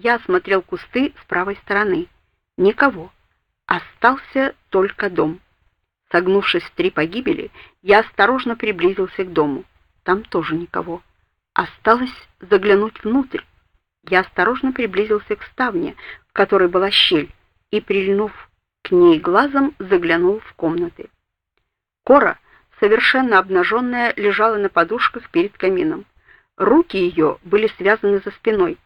Я осмотрел кусты с правой стороны. Никого. Остался только дом. Согнувшись в три погибели, я осторожно приблизился к дому. Там тоже никого. Осталось заглянуть внутрь. Я осторожно приблизился к ставне, в которой была щель, и, прильнув к ней глазом, заглянул в комнаты. Кора, совершенно обнаженная, лежала на подушках перед камином. Руки ее были связаны за спиной,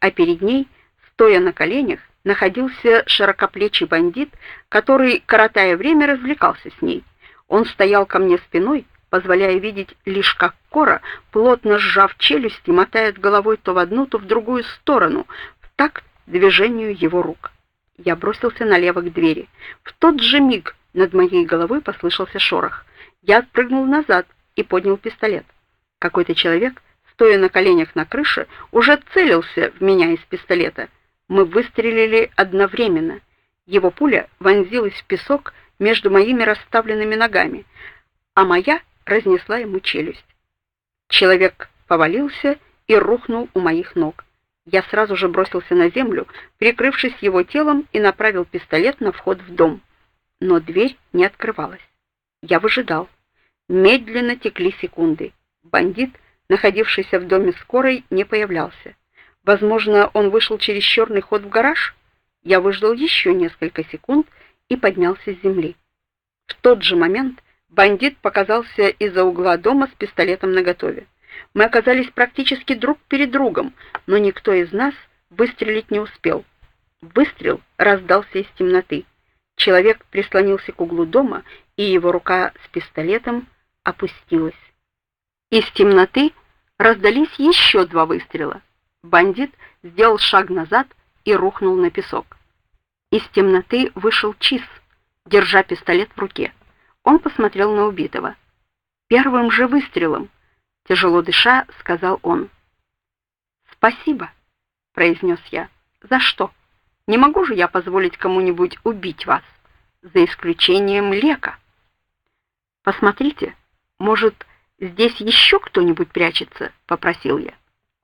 а перед ней, стоя на коленях, находился широкоплечий бандит, который, коротая время, развлекался с ней. Он стоял ко мне спиной, позволяя видеть лишь как Кора, плотно сжав челюсти, мотает головой то в одну, то в другую сторону, в такт движению его рук. Я бросился налево к двери. В тот же миг над моей головой послышался шорох. Я отпрыгнул назад и поднял пистолет. Какой-то человек, стоя на коленях на крыше, уже целился в меня из пистолета. Мы выстрелили одновременно. Его пуля вонзилась в песок между моими расставленными ногами, а моя разнесла ему челюсть. Человек повалился и рухнул у моих ног. Я сразу же бросился на землю, прикрывшись его телом и направил пистолет на вход в дом. Но дверь не открывалась. Я выжидал. Медленно текли секунды. Бандит, находившийся в доме скорой, не появлялся. Возможно, он вышел через черный ход в гараж. Я выждал еще несколько секунд и поднялся с земли. В тот же момент Бандит показался из-за угла дома с пистолетом наготове. Мы оказались практически друг перед другом, но никто из нас выстрелить не успел. Выстрел раздался из темноты. Человек прислонился к углу дома, и его рука с пистолетом опустилась. Из темноты раздались еще два выстрела. Бандит сделал шаг назад и рухнул на песок. Из темноты вышел Чиз, держа пистолет в руке. Он посмотрел на убитого. Первым же выстрелом, тяжело дыша, сказал он: "Спасибо", произнес я. "За что? Не могу же я позволить кому-нибудь убить вас, за исключением Лека. Посмотрите, может, здесь еще кто-нибудь прячется?" попросил я.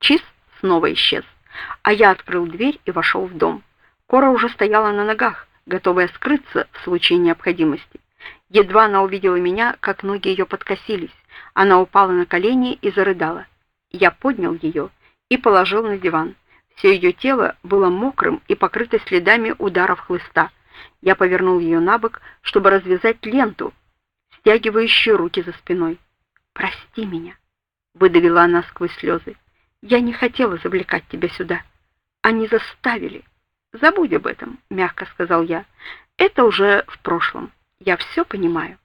Чиз снова исчез, а я открыл дверь и вошел в дом. Кора уже стояла на ногах, готовая скрыться в случае необходимости. Едва она увидела меня, как ноги ее подкосились. Она упала на колени и зарыдала. Я поднял ее и положил на диван. Все ее тело было мокрым и покрыто следами ударов хлыста. Я повернул ее на бок, чтобы развязать ленту, стягивающую руки за спиной. "Прости меня", выдавила она сквозь слезы. "Я не хотела завлекать тебя сюда. Они заставили. Забудь об этом", мягко сказал я. "Это уже в прошлом". Я все понимаю.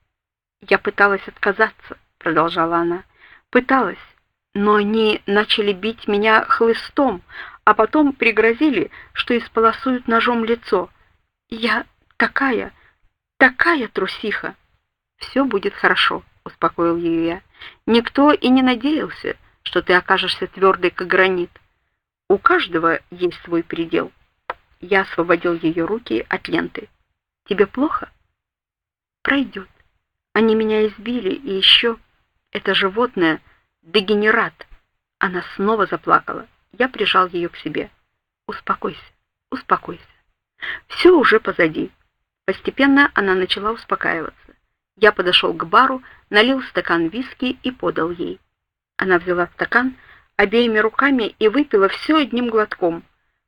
Я пыталась отказаться, продолжала она. Пыталась, но они начали бить меня хлыстом, а потом пригрозили, что исполосуют ножом лицо. Я такая, такая трусиха. «Все будет хорошо, успокоил ее я. Никто и не надеялся, что ты окажешься твердой, как гранит. У каждого есть свой предел. Я освободил ее руки от ленты. Тебе плохо? пройдет. Они меня избили, и еще это животное дегенерат. Она снова заплакала. Я прижал ее к себе. Успокойся, успокойся. Все уже позади. Постепенно она начала успокаиваться. Я подошел к бару, налил стакан виски и подал ей. Она взяла стакан обеими руками и выпила все одним глотком,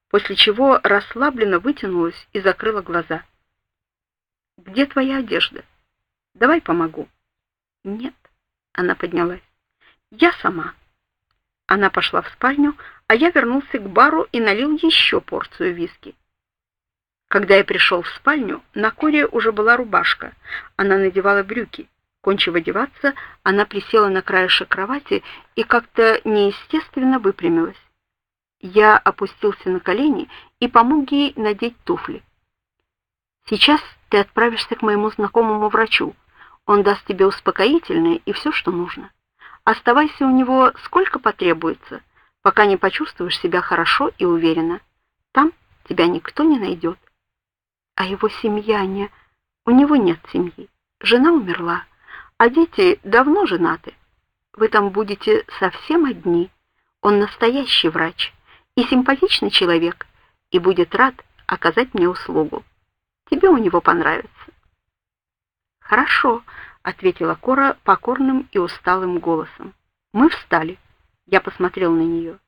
после чего расслабленно вытянулась и закрыла глаза. Где твоя одежда? Давай помогу. Нет, она поднялась. Я сама. Она пошла в спальню, а я вернулся к бару и налил еще порцию виски. Когда я пришел в спальню, на Коре уже была рубашка. Она надевала брюки. Кончив одеваться, она присела на краешек кровати и как-то неестественно выпрямилась. Я опустился на колени и помог ей надеть туфли. Сейчас ты отправишься к моему знакомому врачу. Он даст тебе успокоительное и все, что нужно. Оставайся у него сколько потребуется, пока не почувствуешь себя хорошо и уверенно. Там тебя никто не найдет. А его семья не... У него нет семьи. Жена умерла, а дети давно женаты. Вы там будете совсем одни. Он настоящий врач и симпатичный человек. и будет рад оказать мне услугу. Тебе у него понравится. Хорошо, ответила Кора покорным и усталым голосом. Мы встали. Я посмотрел на нее.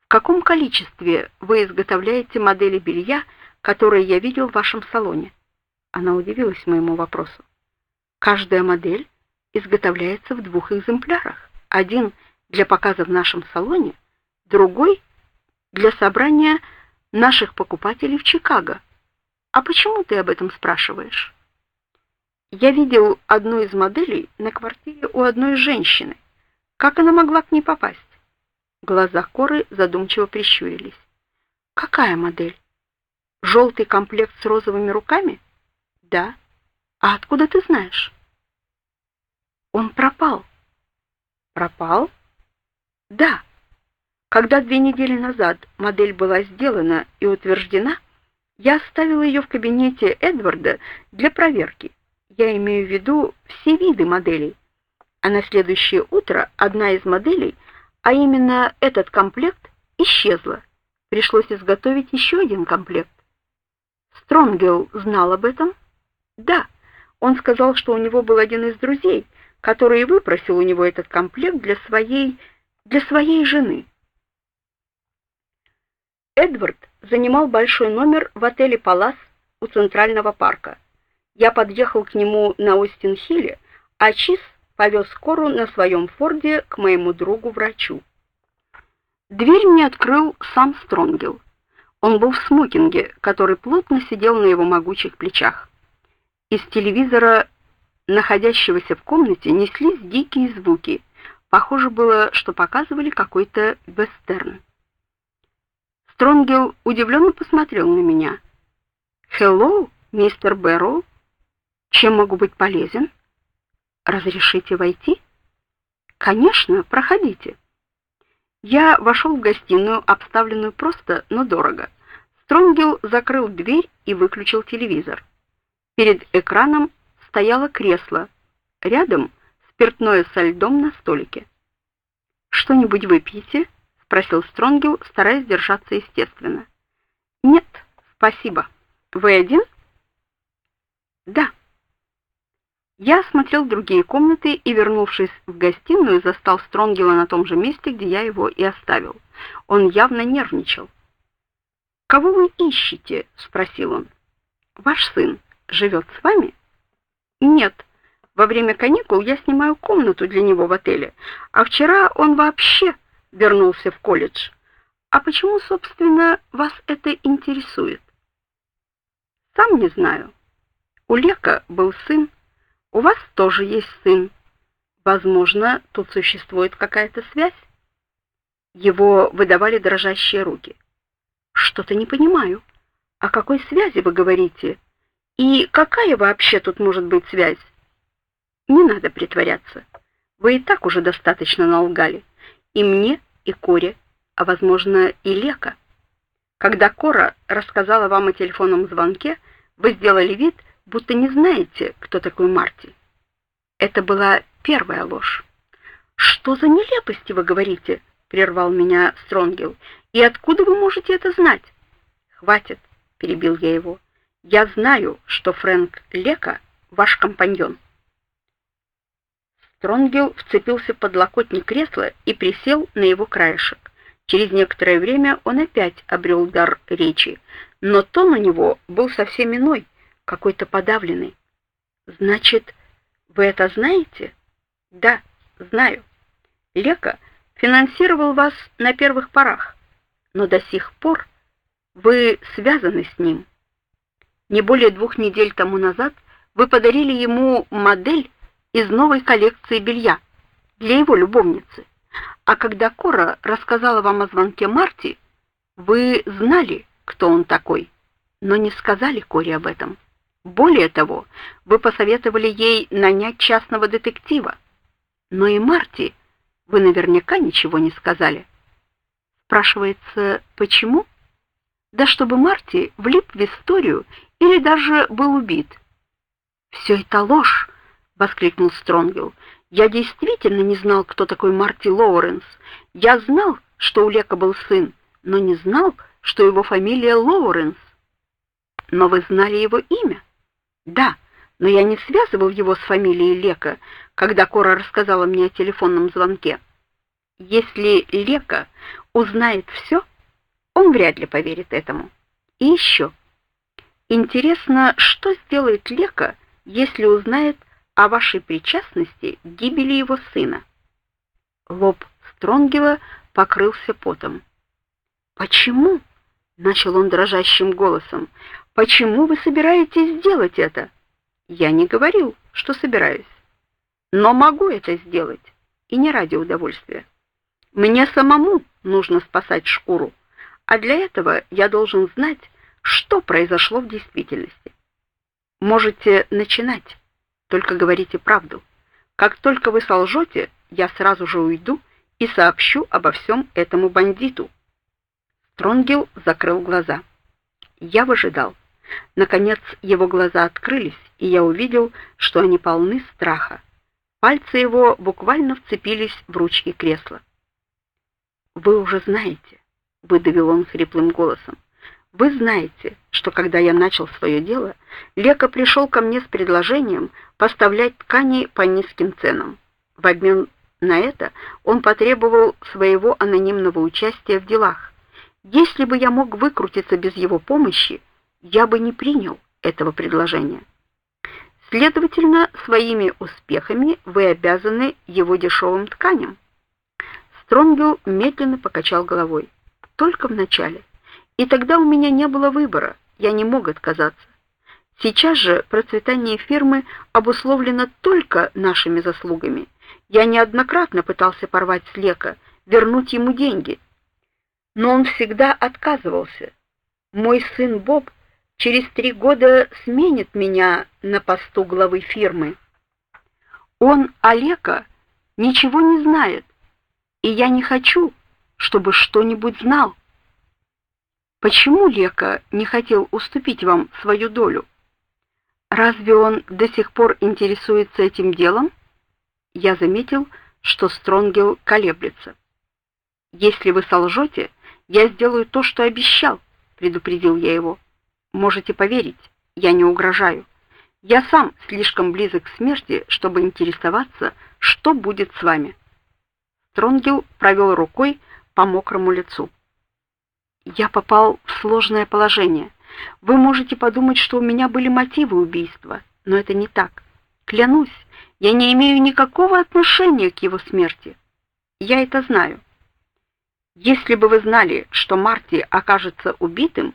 В каком количестве вы изготовляете модели белья, которые я видел в вашем салоне? Она удивилась моему вопросу. Каждая модель изготовляется в двух экземплярах. Один для показа в нашем салоне, другой для собрания наших покупателей в Чикаго. А почему ты об этом спрашиваешь? Я видел одну из моделей на квартире у одной женщины. Как она могла к ней попасть? Глаза Коры задумчиво прищурились. Какая модель? Желтый комплект с розовыми руками? Да. А откуда ты знаешь? Он пропал. Пропал? Да. Когда две недели назад модель была сделана и утверждена, я оставила ее в кабинете Эдварда для проверки. Я имею в виду все виды моделей. А на следующее утро одна из моделей, а именно этот комплект, исчезла. Пришлось изготовить еще один комплект. Стронгел знал об этом? Да. Он сказал, что у него был один из друзей, который выпросил у него этот комплект для своей для своей жены. Эдвард занимал большой номер в отеле Палас у Центрального парка. Я подъехал к нему на Остин-Хилле, а Чиз повез Кору на своем Форде к моему другу-врачу. Дверь мне открыл сам Стронгел. Он был в смокинге, который плотно сидел на его могучих плечах. Из телевизора, находящегося в комнате, неслись дикие звуки. Похоже было, что показывали какой-то вестерн. Стронгел удивленно посмотрел на меня. "Hello, мистер Бэрроу. Чем могу быть полезен? Разрешите войти?" "Конечно, проходите." Я вошел в гостиную, обставленную просто, но дорого. Стронгел закрыл дверь и выключил телевизор. Перед экраном стояло кресло. Рядом спиртное со льдом на столике. Что-нибудь выпьете? спросил Стронгел, стараясь держаться естественно. Нет, спасибо. Вы один? Да. Я осмотрел другие комнаты и, вернувшись в гостиную, застал Стронгела на том же месте, где я его и оставил. Он явно нервничал. "Кого вы ищете?" спросил он. "Ваш сын живет с вами?" "Нет. Во время каникул я снимаю комнату для него в отеле, а вчера он вообще вернулся в колледж. А почему, собственно, вас это интересует? Сам не знаю. У Лека был сын, у вас тоже есть сын. Возможно, тут существует какая-то связь. Его выдавали дрожащие руки. Что-то не понимаю. О какой связи вы говорите? И какая вообще тут может быть связь? Не надо притворяться. Вы и так уже достаточно налгали. И мне, и Коре, а возможно, и Лека. Когда Кора рассказала вам о телефонном звонке, вы сделали вид, будто не знаете, кто такой Марти. Это была первая ложь. Что за нелепости вы говорите? прервал меня Стронгел. И откуда вы можете это знать? Хватит, перебил я его. Я знаю, что Фрэнк Лека ваш компаньон. Стронгел вцепился в подлокотник кресла и присел на его краешек. Через некоторое время он опять обрел дар речи, но тон у него был совсем иной, какой-то подавленный. Значит, вы это знаете? Да, знаю. Лека финансировал вас на первых порах, но до сих пор вы связаны с ним. Не более двух недель тому назад вы подарили ему модель из новой коллекции белья для его любовницы. А когда Кора рассказала вам о звонке Марти, вы знали, кто он такой, но не сказали Коре об этом. Более того, вы посоветовали ей нанять частного детектива. Но и Марти вы наверняка ничего не сказали. Спрашивается, почему? Да чтобы Марти влип в историю или даже был убит. Все это ложь, воскликнул Стронгел. Я действительно не знал, кто такой Марти Лоуренс. Я знал, что у Лека был сын, но не знал, что его фамилия Лоуренс. Но вы знали его имя? Да, но я не связывал его с фамилией Лека, когда Кора рассказала мне о телефонном звонке. Если Лека узнает все, он вряд ли поверит этому. И еще. Интересно, что сделает Лека, если узнает о вашей причастности к гибели его сына? Лоб Стронгела покрылся потом. Почему? начал он дрожащим голосом. Почему вы собираетесь сделать это? Я не говорил, что собираюсь, но могу это сделать, и не ради удовольствия. Мне самому нужно спасать шкуру, а для этого я должен знать, что произошло в действительности. Можете начинать, только говорите правду. Как только вы солжете, я сразу же уйду и сообщу обо всем этому бандиту. Стронгел закрыл глаза. Я выжидал. Наконец его глаза открылись, и я увидел, что они полны страха. Пальцы его буквально вцепились в ручки кресла. Вы уже знаете, выдавил он хриплым голосом. Вы знаете, что когда я начал свое дело, Лека пришел ко мне с предложением поставлять ткани по низким ценам. В обмен на это он потребовал своего анонимного участия в делах. Если бы я мог выкрутиться без его помощи, я бы не принял этого предложения. Следовательно, своими успехами вы обязаны его дешевым тканям. Стронгел медленно покачал головой. Только в начале. И тогда у меня не было выбора. Я не мог отказаться. Сейчас же процветание фирмы обусловлено только нашими заслугами. Я неоднократно пытался порвать с Лека, вернуть ему деньги, но он всегда отказывался. Мой сын Боб через три года сменит меня на посту главы фирмы. Он Олега ничего не знает, и я не хочу, чтобы что-нибудь знал. Почему Лека не хотел уступить вам свою долю? Разве он до сих пор интересуется этим делом? Я заметил, что Стронгел колеблется. Если вы солжете, я сделаю то, что обещал, предупредил я его. Можете поверить, я не угрожаю. Я сам слишком близок к смерти, чтобы интересоваться, что будет с вами. Стронгел провел рукой по мокрому лицу. Я попал в сложное положение. Вы можете подумать, что у меня были мотивы убийства, но это не так. Клянусь, я не имею никакого отношения к его смерти. Я это знаю. Если бы вы знали, что Марти окажется убитым,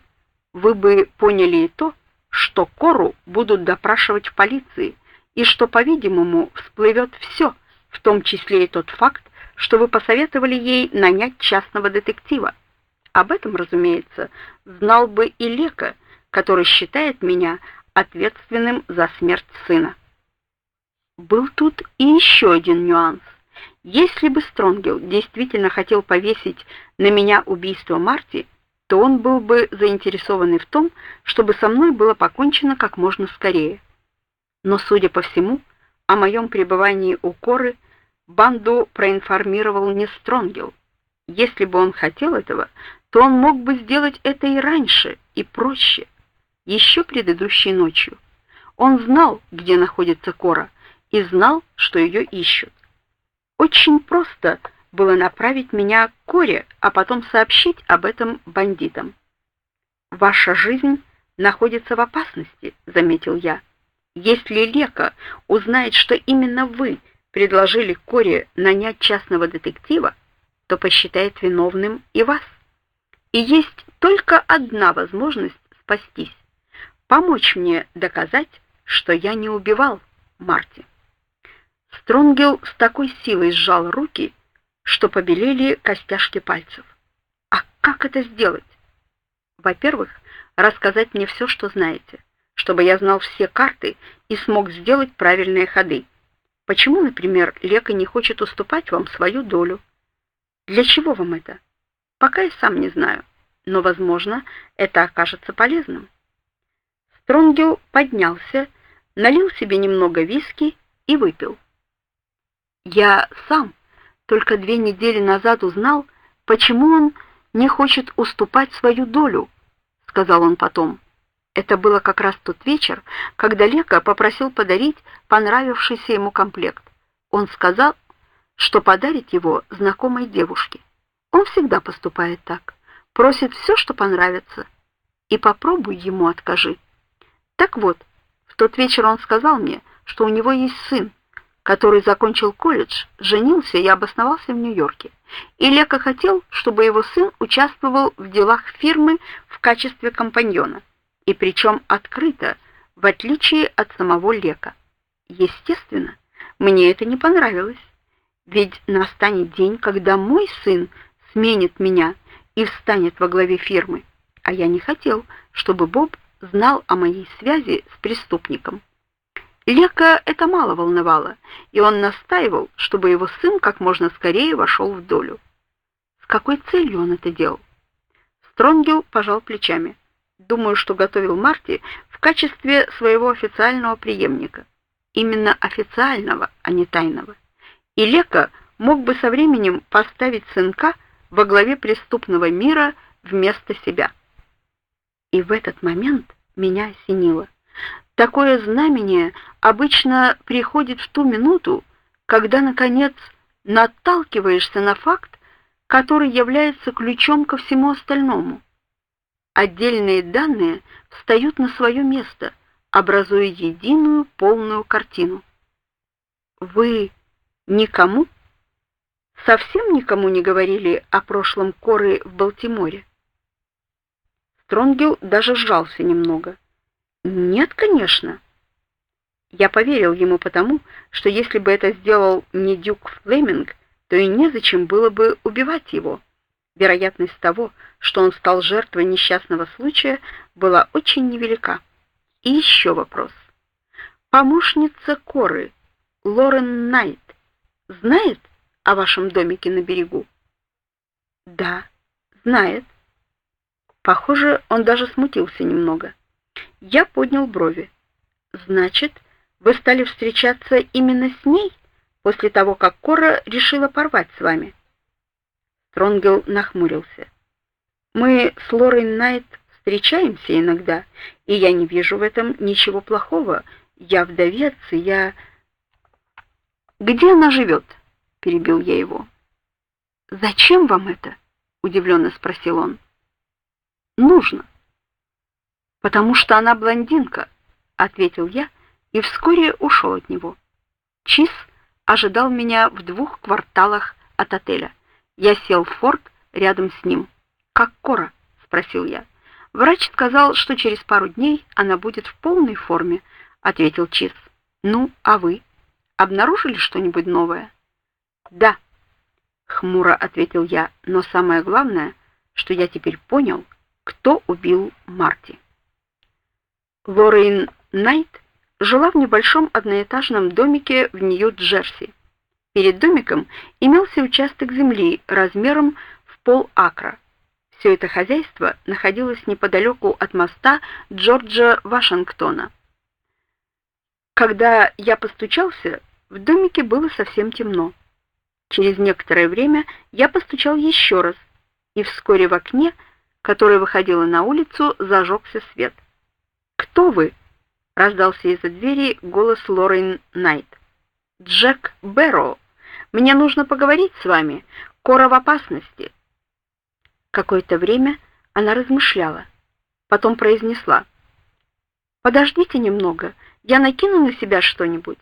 вы бы поняли и то, что Кору будут допрашивать в полиции, и что, по-видимому, всплывет все, в том числе и тот факт, что вы посоветовали ей нанять частного детектива. Об этом, разумеется, знал бы и Лека, который считает меня ответственным за смерть сына. Был тут и еще один нюанс. Если бы Стронгел действительно хотел повесить на меня убийство Марти, то он был бы заинтересован в том, чтобы со мной было покончено как можно скорее. Но, судя по всему, о моем пребывании у Коры банду проинформировал не Стронгел. Если бы он хотел этого, то он мог бы сделать это и раньше, и проще, еще предыдущей ночью. Он знал, где находится Кора, и знал, что ее ищут. Очень просто было направить меня к Коре, а потом сообщить об этом бандитам. Ваша жизнь находится в опасности, заметил я. Если Лека узнает, что именно вы предложили Коре нанять частного детектива, то посчитает виновным и вас. И есть только одна возможность спастись помочь мне доказать, что я не убивал Марти. Стронгел с такой силой сжал руки, что побелели костяшки пальцев. А как это сделать? Во-первых, рассказать мне все, что знаете, чтобы я знал все карты и смог сделать правильные ходы. Почему, например, Лека не хочет уступать вам свою долю? Для чего вам это? Пока я сам не знаю, но, возможно, это окажется полезным. Стронгел поднялся, налил себе немного виски и выпил. Я сам только две недели назад узнал, почему он не хочет уступать свою долю, сказал он потом. Это было как раз тот вечер, когда Лека попросил подарить понравившийся ему комплект. Он сказал, что подарит его знакомой девушке. Он всегда поступает так. Просит все, что понравится, и попробуй ему откажи. Так вот, в тот вечер он сказал мне, что у него есть сын, который закончил колледж, женился и обосновался в Нью-Йорке. И Лека хотел, чтобы его сын участвовал в делах фирмы в качестве компаньона, и причем открыто, в отличие от самого Лека. Естественно, мне это не понравилось. Ведь настанет день, когда мой сын сменит меня и встанет во главе фирмы, а я не хотел, чтобы Боб знал о моей связи с преступником. Лека это мало волновало, и он настаивал, чтобы его сын как можно скорее вошел в долю. С какой целью он это делал? Стронгел пожал плечами. Думаю, что готовил Марти в качестве своего официального преемника. Именно официального, а не тайного. И Лека мог бы со временем поставить сынка во главе преступного мира вместо себя. И в этот момент меня осенило. Такое знамение обычно приходит в ту минуту, когда наконец наталкиваешься на факт, который является ключом ко всему остальному. Отдельные данные встают на свое место, образуя единую полную картину. Вы никому совсем никому не говорили о прошлом Коры в Балтиморе. Стронгел даже сжался немного. Нет, конечно. Я поверил ему потому, что если бы это сделал не Дюк Флеминг, то и незачем было бы убивать его. Вероятность того, что он стал жертвой несчастного случая, была очень невелика. И еще вопрос. Помощница Коры, Лорен Найт, знает о вашем домике на берегу? Да, знает. Похоже, он даже смутился немного. Я поднял брови. Значит, вы стали встречаться именно с ней после того, как Кора решила порвать с вами? Стронгел нахмурился. Мы с Лорой Найт встречаемся иногда, и я не вижу в этом ничего плохого. Я вдовец, и я Где она живет?» — перебил я его. Зачем вам это? удивленно спросил он. Нужно потому что она блондинка, ответил я и вскоре ушел от него. Чиз ожидал меня в двух кварталах от отеля. Я сел в форт рядом с ним. Как Кора? спросил я. Врач сказал, что через пару дней она будет в полной форме, ответил Чиз. Ну, а вы обнаружили что-нибудь новое? Да, хмуро ответил я, но самое главное, что я теперь понял, кто убил Марти. Лорейн Найт жила в небольшом одноэтажном домике в Нью-Джерси. Перед домиком имелся участок земли размером в пол-акра. Все это хозяйство находилось неподалеку от моста Джорджа Вашингтона. Когда я постучался, в домике было совсем темно. Через некоторое время я постучал еще раз, и вскоре в окне, которое выходило на улицу, зажегся свет. Кто вы? раздался из-за двери голос Лорен Найт. Джек Бэрроу. Мне нужно поговорить с вами. Кора в опасности. Какое-то время она размышляла, потом произнесла: Подождите немного, я накину на себя что-нибудь.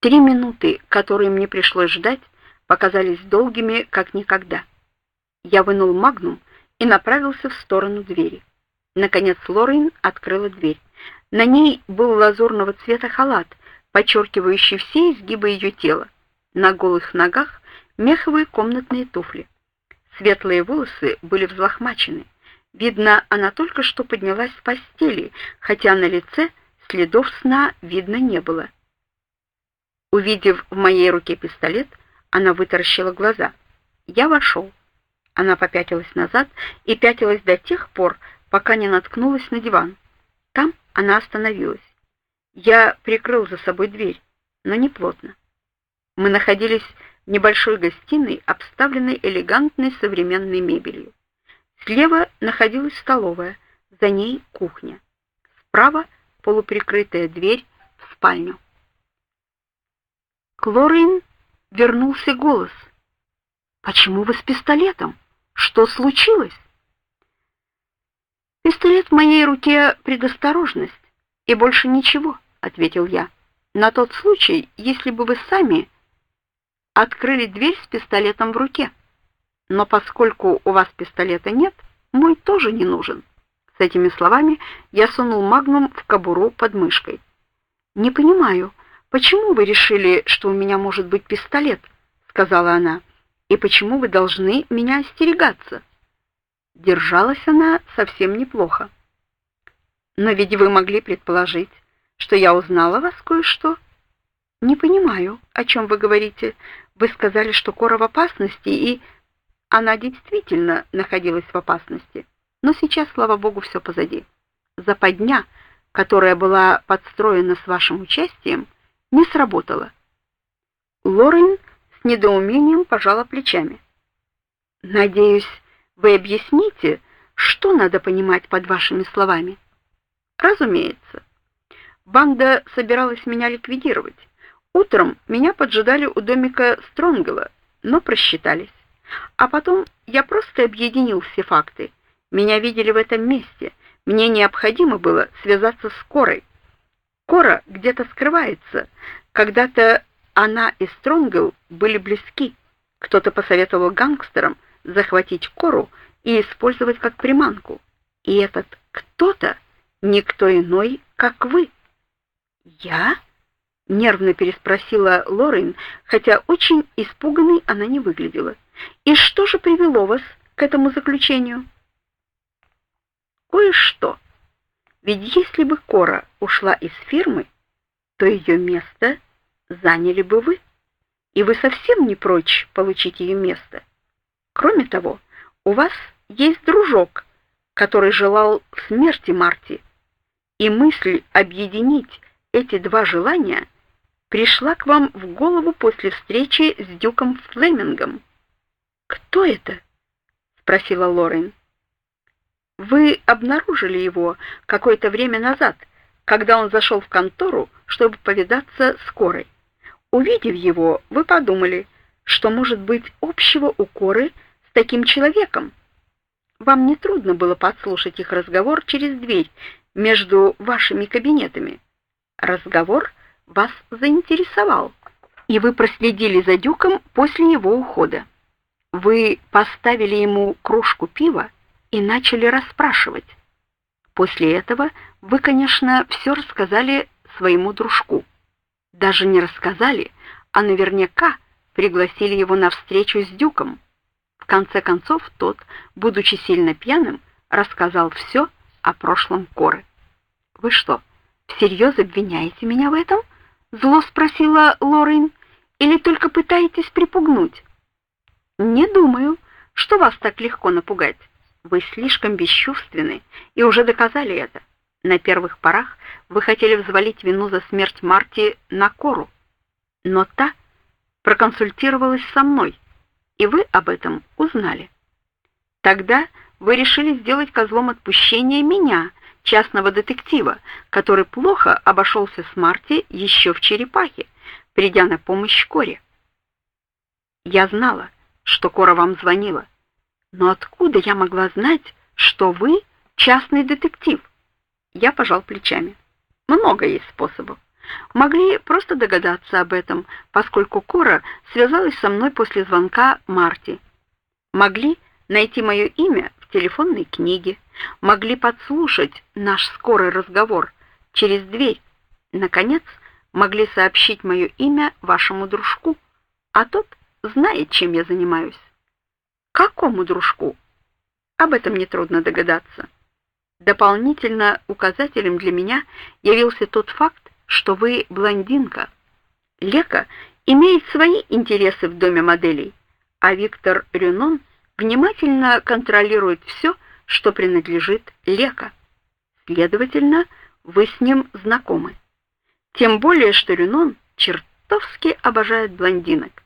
Три минуты, которые мне пришлось ждать, показались долгими, как никогда. Я вынул магнум и направился в сторону двери. Наконец Лорин открыла дверь. На ней был лазурного цвета халат, подчеркивающий все изгибы ее тела. На голых ногах меховые комнатные туфли. Светлые волосы были взлохмачены. Видно, она только что поднялась с постели, хотя на лице следов сна видно не было. Увидев в моей руке пистолет, она вытаращила глаза. Я вошел. Она попятилась назад и пятилась до тех пор, пока не наткнулась на диван. Там она остановилась. Я прикрыл за собой дверь, но не плотно. Мы находились небольшой гостиной, обставленной элегантной современной мебелью. Слева находилась столовая, за ней кухня. Справа полуприкрытая дверь в спальню. Клорин вернулся голос. Почему вы с пистолетом? Что случилось? Пистолет в моей руке предосторожность и больше ничего, ответил я. На тот случай, если бы вы сами открыли дверь с пистолетом в руке. Но поскольку у вас пистолета нет, мой тоже не нужен. С этими словами я сунул магнум в кобуру под мышкой. Не понимаю, почему вы решили, что у меня может быть пистолет, сказала она. И почему вы должны меня остерегаться? Держалась она совсем неплохо. Но ведь вы могли предположить, что я узнала вас кое-что. Не понимаю, о чем вы говорите. Вы сказали, что Кора в опасности, и она действительно находилась в опасности. Но сейчас, слава богу, все позади. Западня, которая была подстроена с вашим участием, не сработала. Лорен с недоумением пожала плечами. Надеюсь, вы объясните, что надо понимать под вашими словами? Разумеется. Банда собиралась меня ликвидировать. Утром меня поджидали у домика Стронгела, но просчитались. А потом я просто объединил все факты. Меня видели в этом месте. Мне необходимо было связаться с Корой. Кора где-то скрывается. Когда-то она и Стронгел были близки. Кто-то посоветовал гангстерам захватить Кору и использовать как приманку. И этот кто-то никто иной, как вы. Я? Нервно переспросила Лорен, хотя очень испуганной она не выглядела. И что же привело вас к этому заключению? Кое-что. Ведь если бы Кора ушла из фирмы, то ее место заняли бы вы. И вы совсем не прочь получить ее место. Кроме того, у вас есть дружок, который желал смерти Марти. И мысль объединить эти два желания пришла к вам в голову после встречи с дюком Флемингом. Кто это? спросила Лорен. Вы обнаружили его какое-то время назад, когда он зашел в контору, чтобы повидаться с Корой. Увидев его, вы подумали, что может быть общего у Коры с таким человеком. Вам не трудно было подслушать их разговор через дверь между вашими кабинетами. Разговор вас заинтересовал, и вы проследили за Дюком после его ухода. Вы поставили ему кружку пива и начали расспрашивать. После этого вы, конечно, все рассказали своему дружку. Даже не рассказали, а наверняка пригласили его на встречу с Дюком. В конце концов, тот, будучи сильно пьяным, рассказал все о прошлом Коры. Вы что, всерьез обвиняете меня в этом? Зло спросила Лорен. Или только пытаетесь припугнуть? Не думаю, что вас так легко напугать. Вы слишком бесчувственны и уже доказали это. На первых порах вы хотели взвалить вину за смерть Марти на Кору, но та проконсультировалась со мной, и вы об этом узнали. Тогда вы решили сделать козлом отпущения меня, частного детектива, который плохо обошелся с Марти еще в черепахе, придя на помощь Коре. Я знала, что Кора вам звонила, но откуда я могла знать, что вы частный детектив? Я пожал плечами. Много есть способов. Могли просто догадаться об этом, поскольку Кора связалась со мной после звонка Марти. Могли найти мое имя телефонной книге, могли подслушать наш скорый разговор через дверь. Наконец, могли сообщить мое имя вашему дружку, а тот знает, чем я занимаюсь. Какому дружку? Об этом не трудно догадаться. Дополнительно указателем для меня явился тот факт, что вы блондинка. Лека имеет свои интересы в доме моделей, а Виктор Рюнон внимательно контролирует все, что принадлежит Лека. Следовательно, вы с ним знакомы. Тем более, что Рюнон чертовски обожает блондинок.